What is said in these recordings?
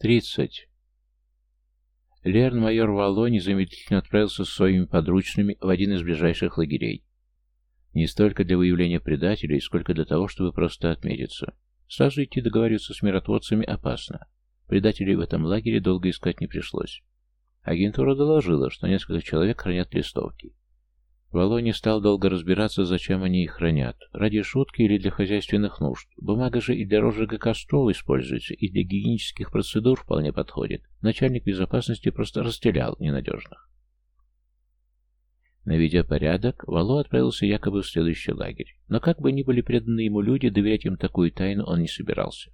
Тридцать. Лерн майор Вало незамедлительно отправился с своими подручными в один из ближайших лагерей. Не столько для выявления предателей, сколько для того, чтобы просто отметиться. Сразу идти договариваться с миротворцами опасно. Предателей в этом лагере долго искать не пришлось. Агентура доложила, что несколько человек хранят листовки. Вало не стал долго разбираться, зачем они их хранят. Ради шутки или для хозяйственных нужд. Бумага же и для розжига костров используется, и для гигиенических процедур вполне подходит. Начальник безопасности просто расстрелял ненадежных. Наведя порядок, Вало отправился якобы в следующий лагерь. Но как бы ни были преданы ему люди, доверять им такую тайну он не собирался.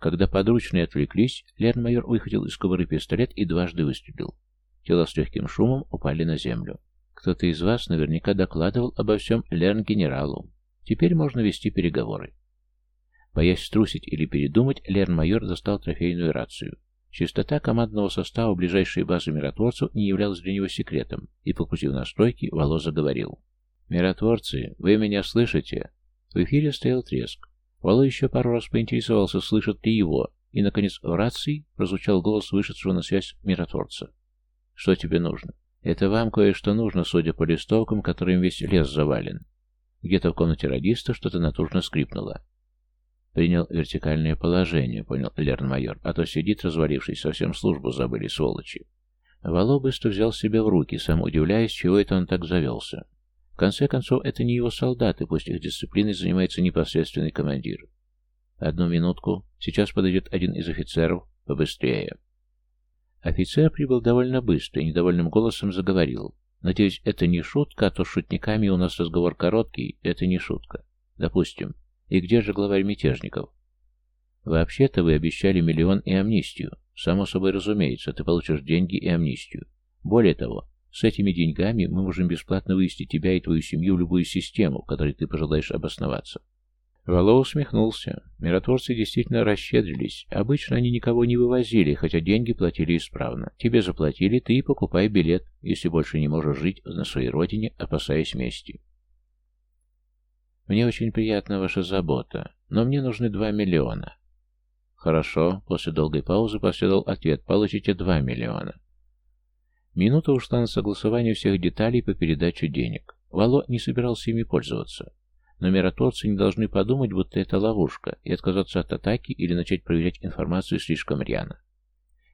Когда подручные отвлеклись, Лерн-майор выхватил из кобуры пистолет и дважды выстрелил. Тела с легким шумом упали на землю. Кто-то из вас наверняка докладывал обо всем Лерн-генералу. Теперь можно вести переговоры. Боясь струсить или передумать, Лерн-майор достал трофейную рацию. Чистота командного состава ближайшей базы миротворцев не являлась для него секретом, и, покрутив настройки, Вало заговорил. «Миротворцы, вы меня слышите?» В эфире стоял треск. Вало еще пару раз поинтересовался, слышат ли его, и, наконец, в рации прозвучал голос вышедшего на связь миротворца. «Что тебе нужно?» «Это вам кое-что нужно, судя по листовкам, которым весь лес завален». Где-то в комнате радиста что-то натужно скрипнуло. Принял вертикальное положение, понял Лерн-майор, а то сидит развалившись, совсем службу забыли, сволочи. Вало быстро взял себя в руки, сам удивляясь, чего это он так завелся. В конце концов, это не его солдаты, пусть их дисциплиной занимается непосредственный командир. Одну минутку, сейчас подойдет один из офицеров, побыстрее. Офицер прибыл довольно быстро и недовольным голосом заговорил. Надеюсь, это не шутка, а то с шутниками у нас разговор короткий, это не шутка. Допустим. И где же главарь мятежников? Вообще-то вы обещали миллион и амнистию. Само собой разумеется, ты получишь деньги и амнистию. Более того, с этими деньгами мы можем бесплатно вывести тебя и твою семью в любую систему, в которой ты пожелаешь обосноваться. Вало усмехнулся. Миротворцы действительно расщедрились. Обычно они никого не вывозили, хотя деньги платили исправно. Тебе заплатили, ты и покупай билет, если больше не можешь жить на своей родине, опасаясь мести. Мне очень приятна ваша забота, но мне нужны два миллиона. Хорошо, после долгой паузы последовал ответ. Получите два миллиона. Минута ушла на согласование всех деталей по передаче денег. Вало не собирался ими пользоваться. Но миротворцы не должны подумать, будто это ловушка, и отказаться от атаки или начать проверять информацию слишком рьяно.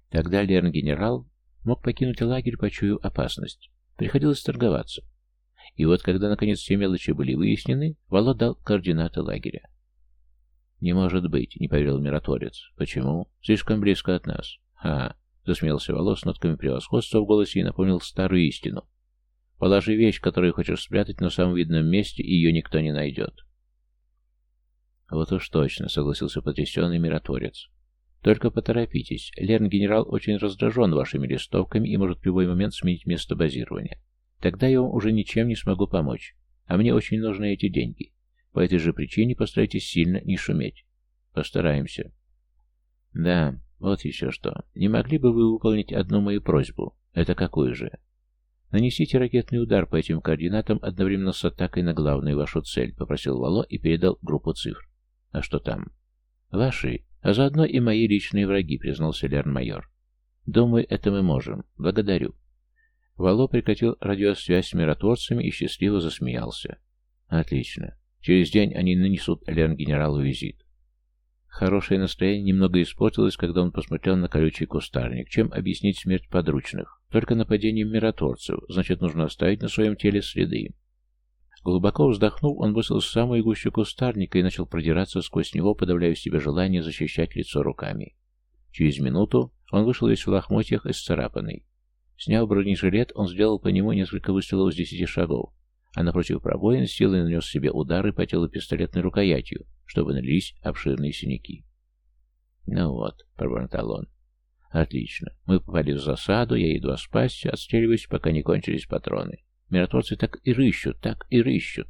Тогда Лерн-генерал мог покинуть лагерь, почуяв опасность. Приходилось торговаться. И вот, когда наконец все мелочи были выяснены, Вало дал координаты лагеря. «Не может быть», — не поверил миротворец. «Почему? Слишком близко от нас». «Ха!» — засмеялся Вало с нотками превосходства в голосе и напомнил старую истину. «Положи вещь, которую хочешь спрятать на самом видном месте, и ее никто не найдет». «Вот уж точно», — согласился потрясенный миротворец. «Только поторопитесь. Лерн-генерал очень раздражен вашими листовками и может в любой момент сменить место базирования. Тогда я вам уже ничем не смогу помочь. А мне очень нужны эти деньги. По этой же причине постарайтесь сильно не шуметь. Постараемся. Да, вот еще что. Не могли бы вы выполнить одну мою просьбу? Это какую же? Нанесите ракетный удар по этим координатам одновременно с атакой на главную вашу цель, попросил Вало и передал группу цифр. А что там? Ваши, а заодно и мои личные враги, признался Лерн-майор. Думаю, это мы можем. Благодарю. Вало прекратил радиосвязь с миротворцами и счастливо засмеялся. Отлично. Через день они нанесут Лерн-генералу визит. Хорошее настроение немного испортилось, когда он посмотрел на колючий кустарник. Чем объяснить смерть подручных? Только нападением миротворцев. Значит, нужно оставить на своем теле следы. Глубоко вздохнув, он бросился в самую гущу кустарника и начал продираться сквозь него, подавляя в себе желание защищать лицо руками. Через минуту он вышел весь в лохмотьях и сцарапанный. Сняв бронежилет, он сделал по нему несколько выстрелов с десяти шагов, а напротив пробоин силой нанес себе удары по телу пистолетной рукоятью, чтобы налились обширные синяки. «Ну вот», — пробормотал он, — «отлично. Мы попали в засаду, я едва спасся, отстреливаюсь, пока не кончились патроны. Миротворцы так и рыщут, так и рыщут.